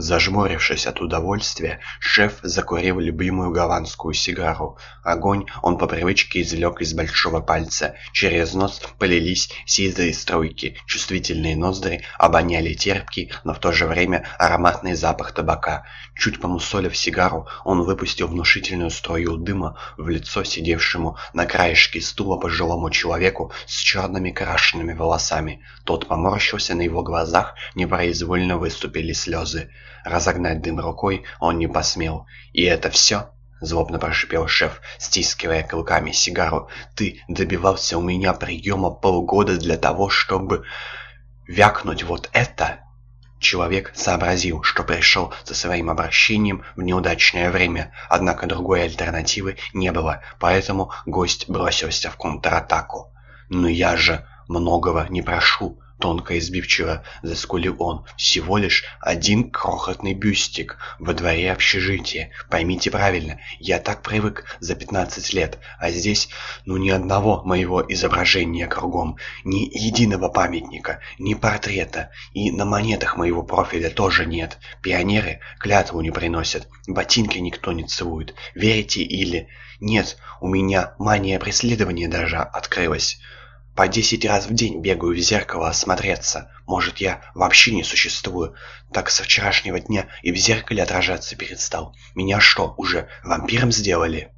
Зажмурившись от удовольствия, шеф закурил любимую гаванскую сигару. Огонь он по привычке извлек из большого пальца. Через нос полились сизые струйки. Чувствительные ноздри обоняли терпкий, но в то же время ароматный запах табака. Чуть помусолив сигару, он выпустил внушительную струю дыма в лицо сидевшему на краешке стула пожилому человеку с черными крашенными волосами. Тот поморщился, на его глазах непроизвольно выступили слезы. Разогнать дым рукой он не посмел. «И это все?» — злобно прошипел шеф, стискивая клыками сигару. «Ты добивался у меня приема полгода для того, чтобы вякнуть вот это?» Человек сообразил, что пришел за своим обращением в неудачное время, однако другой альтернативы не было, поэтому гость бросился в контратаку. «Но я же многого не прошу», Тонко и сбивчиво заскулил он. «Всего лишь один крохотный бюстик во дворе общежития. Поймите правильно, я так привык за 15 лет, а здесь ну ни одного моего изображения кругом, ни единого памятника, ни портрета, и на монетах моего профиля тоже нет. Пионеры клятву не приносят, ботинки никто не целует. Верите или... Нет, у меня мания преследования даже открылась». По десять раз в день бегаю в зеркало осмотреться. Может, я вообще не существую. Так со вчерашнего дня и в зеркале отражаться перестал. Меня что, уже вампиром сделали?»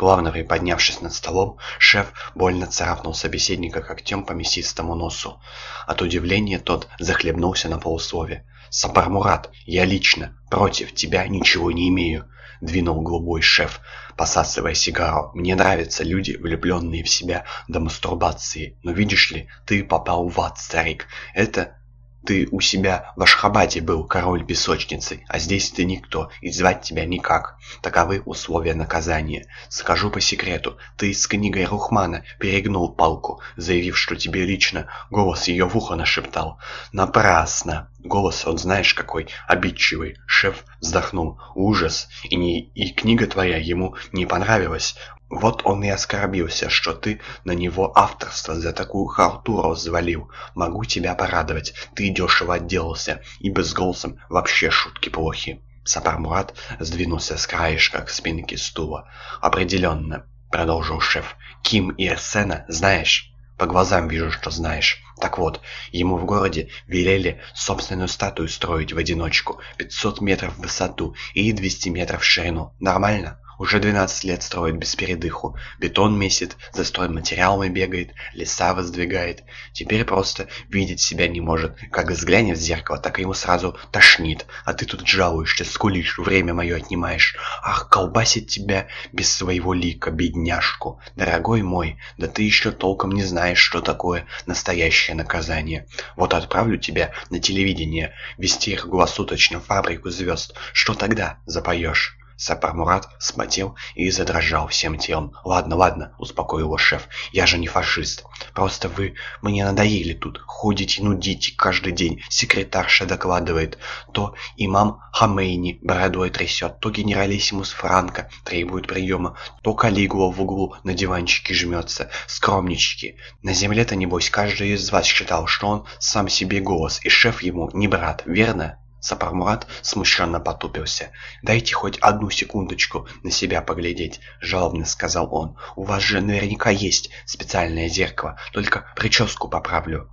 Плавно приподнявшись над столом, шеф больно царапнул собеседника когтем по мясистому носу. От удивления тот захлебнулся на полуслове. «Сапар Мурат, я лично против тебя ничего не имею. — двинул голубой шеф, посасывая сигару. «Мне нравятся люди, влюбленные в себя до мастурбации. Но видишь ли, ты попал в ад, старик. Это ты у себя в Ашхабаде был король песочницы, а здесь ты никто, и звать тебя никак. Таковы условия наказания. Скажу по секрету, ты с книгой Рухмана перегнул палку, заявив, что тебе лично голос ее в ухо нашептал. Напрасно. Голос, он знаешь какой, обидчивый. Шеф вздохнул. Ужас. И, не, и книга твоя ему не понравилась. Вот он и оскорбился, что ты на него авторство за такую халтуру взвалил. Могу тебя порадовать, ты дешево отделался, ибо с голосом вообще шутки плохи. Сапар Мурат сдвинулся с краешка к спинке стула. «Определенно», — продолжил шеф, — «Ким и Эрсена знаешь?» «По глазам вижу, что знаешь. Так вот, ему в городе велели собственную статую строить в одиночку, 500 метров в высоту и 200 метров в ширину. Нормально?» Уже 12 лет строит без передыху. Бетон месит, за стройматериалами бегает, леса воздвигает. Теперь просто видеть себя не может. Как взглянет в зеркало, так ему сразу тошнит. А ты тут жалуешься, скулишь, время мое отнимаешь. Ах, колбасит тебя без своего лика, бедняжку. Дорогой мой, да ты еще толком не знаешь, что такое настоящее наказание. Вот отправлю тебя на телевидение, вести круглосуточно фабрику звезд. Что тогда запоешь? Сапар Мурат вспотел и задрожал всем телом. «Ладно, ладно», — успокоил его шеф, — «я же не фашист. Просто вы мне надоели тут. Ходите, нудите каждый день. Секретарша докладывает. То имам Хамейни бородой трясет, то генералиссимус Франко требует приема, то Калигула в углу на диванчике жмется. Скромнички. На земле-то, небось, каждый из вас считал, что он сам себе голос, и шеф ему не брат, верно?» Сапармурат смущенно потупился. «Дайте хоть одну секундочку на себя поглядеть», — жалобно сказал он. «У вас же наверняка есть специальное зеркало, только прическу поправлю».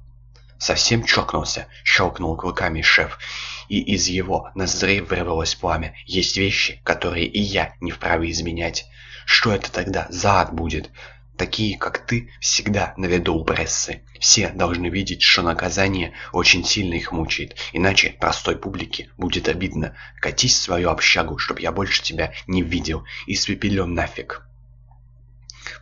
Совсем чокнулся, щелкнул клыками шеф, и из его ноздрей вырвалось пламя. Есть вещи, которые и я не вправе изменять. Что это тогда за ад будет? Такие, как ты, всегда на виду у прессы. Все должны видеть, что наказание очень сильно их мучает, иначе простой публике будет обидно. Катись в свою общагу, чтоб я больше тебя не видел, и спепелен нафиг.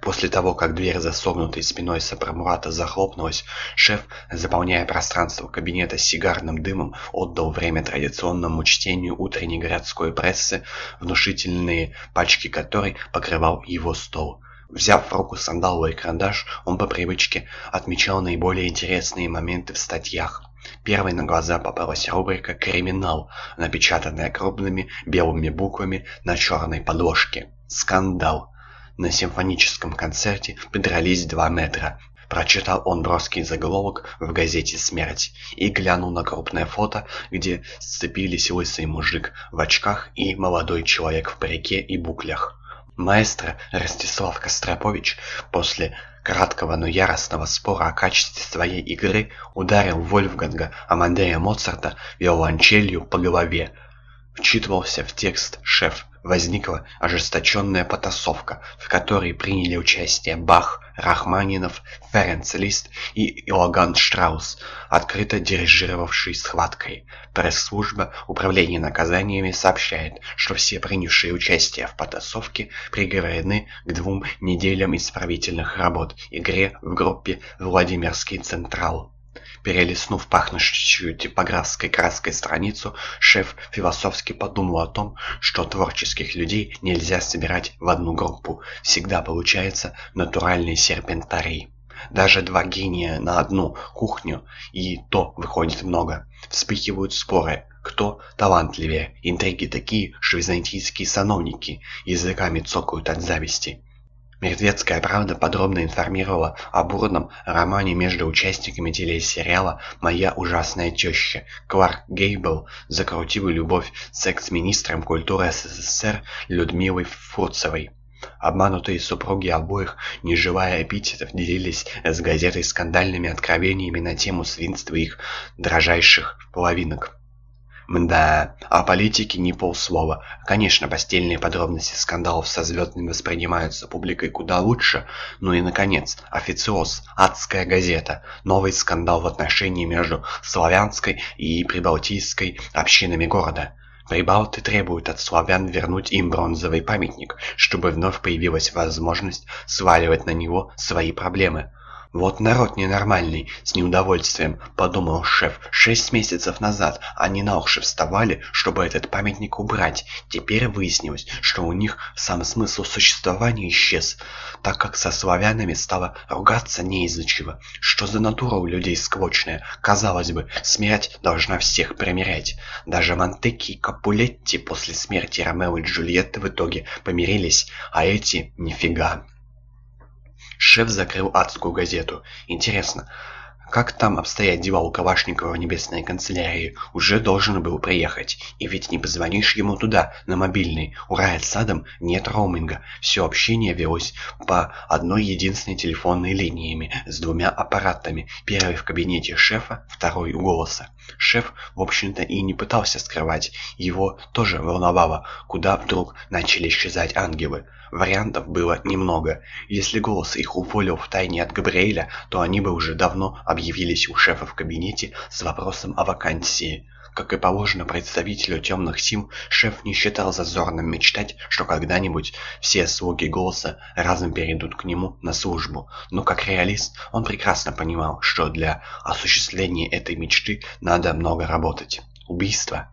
После того, как дверь за согнутой спиной Сапрамурата захлопнулась, шеф, заполняя пространство кабинета сигарным дымом, отдал время традиционному чтению утренней городской прессы, внушительные пачки которой покрывал его стол. Взяв в руку сандаловый карандаш, он по привычке отмечал наиболее интересные моменты в статьях. Первой на глаза попалась рубрика «Криминал», напечатанная крупными белыми буквами на черной подложке. Скандал. На симфоническом концерте подрались два метра. Прочитал он броский заголовок в газете «Смерть» и глянул на крупное фото, где сцепились лысый мужик в очках и молодой человек в парике и буклях. Маэстро Ростислав Костропович после краткого, но яростного спора о качестве своей игры ударил Вольфганга Амадея Моцарта виолончелью по голове. Вчитывался в текст шеф возникла ожесточенная потасовка, в которой приняли участие Бах, Рахманинов, Ференц Лист и Иоганн Штраус, открыто дирижировавший схваткой. Пресс-служба Управления наказаниями сообщает, что все принявшие участие в потасовке приговорены к двум неделям исправительных работ игре в группе «Владимирский Централ». Перелистнув пахнущую типографской краской страницу, шеф философски подумал о том, что творческих людей нельзя собирать в одну группу. Всегда получается натуральный серпентарий. Даже два гения на одну кухню, и то выходит много. Вспыхивают споры, кто талантливее. Интриги такие, что византийские сановники языками цокают от зависти. Мертвецкая правда подробно информировала о бурном романе между участниками телесериала «Моя ужасная теща». Кларк Гейбл закрутил любовь с экс-министром культуры СССР Людмилой Фурцевой. Обманутые супруги обоих, не желая эпитетов, делились с газетой скандальными откровениями на тему свинства их дрожайших половинок. Мда, о политике не полслова. Конечно, постельные подробности скандалов со звездами воспринимаются публикой куда лучше. Ну и, наконец, официоз, адская газета. Новый скандал в отношении между славянской и прибалтийской общинами города. Прибалты требуют от славян вернуть им бронзовый памятник, чтобы вновь появилась возможность сваливать на него свои проблемы. «Вот народ ненормальный!» — с неудовольствием подумал шеф. «Шесть месяцев назад они на уши вставали, чтобы этот памятник убрать. Теперь выяснилось, что у них сам смысл существования исчез, так как со славянами стало ругаться не из-за чего. Что за натура у людей склочная? Казалось бы, смерть должна всех примирять. Даже Монтеки и Капулетти после смерти Ромео и Джульетты в итоге помирились, а эти — нифига». Шеф закрыл адскую газету. Интересно, как там обстоят дела у Калашникова в небесной канцелярии? Уже должен был приехать. И ведь не позвонишь ему туда, на мобильный. У Рая садом нет роуминга. Все общение велось по одной единственной телефонной линиями с двумя аппаратами. Первый в кабинете шефа, второй у голоса. Шеф, в общем-то, и не пытался скрывать. Его тоже волновало, куда вдруг начали исчезать ангелы. Вариантов было немного. Если голос их уволил в тайне от Габриэля, то они бы уже давно объявились у шефа в кабинете с вопросом о вакансии. Как и положено представителю темных сил, шеф не считал зазорным мечтать, что когда-нибудь все слуги голоса разом перейдут к нему на службу. Но как реалист, он прекрасно понимал, что для осуществления этой мечты надо много работать. Убийство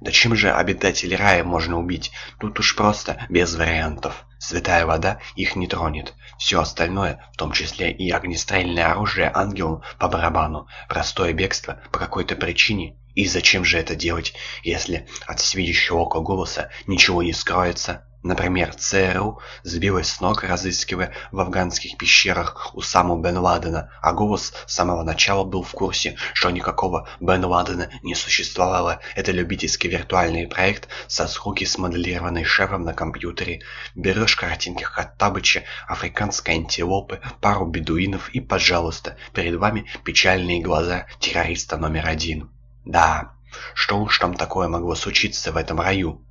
да чем же обитателей рая можно убить? Тут уж просто без вариантов. Святая вода их не тронет. Все остальное, в том числе и огнестрельное оружие ангелам по барабану, простое бегство по какой-то причине. И зачем же это делать, если от свидящего ока голоса ничего не скроется? Например, ЦРУ сбилась с ног, разыскивая в афганских пещерах Усаму Бен Ладена, а голос с самого начала был в курсе, что никакого Бен Ладена не существовало. Это любительский виртуальный проект со схуки смоделированный шефом на компьютере. Берешь картинки Хаттабыча, африканской антилопы, пару бедуинов и, пожалуйста, перед вами печальные глаза террориста номер один. Да, что уж там такое могло случиться в этом раю?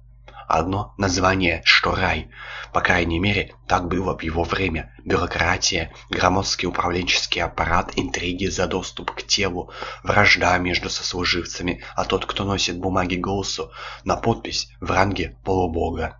Одно название, что рай. По крайней мере, так было в его время. Бюрократия, громоздкий управленческий аппарат, интриги за доступ к телу, вражда между сослуживцами, а тот, кто носит бумаги голосу, на подпись в ранге полубога.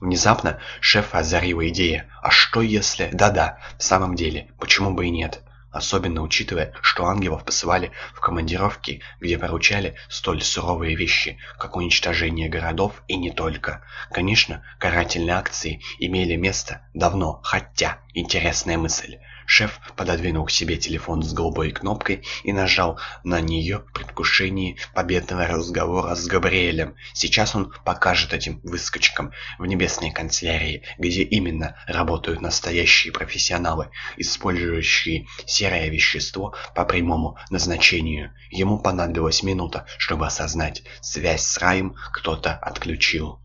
Внезапно шефа озарила идея. А что если... Да-да, в самом деле, почему бы и нет? Особенно учитывая, что ангелов посылали в командировки, где поручали столь суровые вещи, как уничтожение городов и не только. Конечно, карательные акции имели место давно, хотя, интересная мысль, Шеф пододвинул к себе телефон с голубой кнопкой и нажал на нее в предвкушении победного разговора с Габриэлем. Сейчас он покажет этим выскочкам в небесной канцелярии, где именно работают настоящие профессионалы, использующие серое вещество по прямому назначению. Ему понадобилась минута, чтобы осознать, связь с раем кто-то отключил.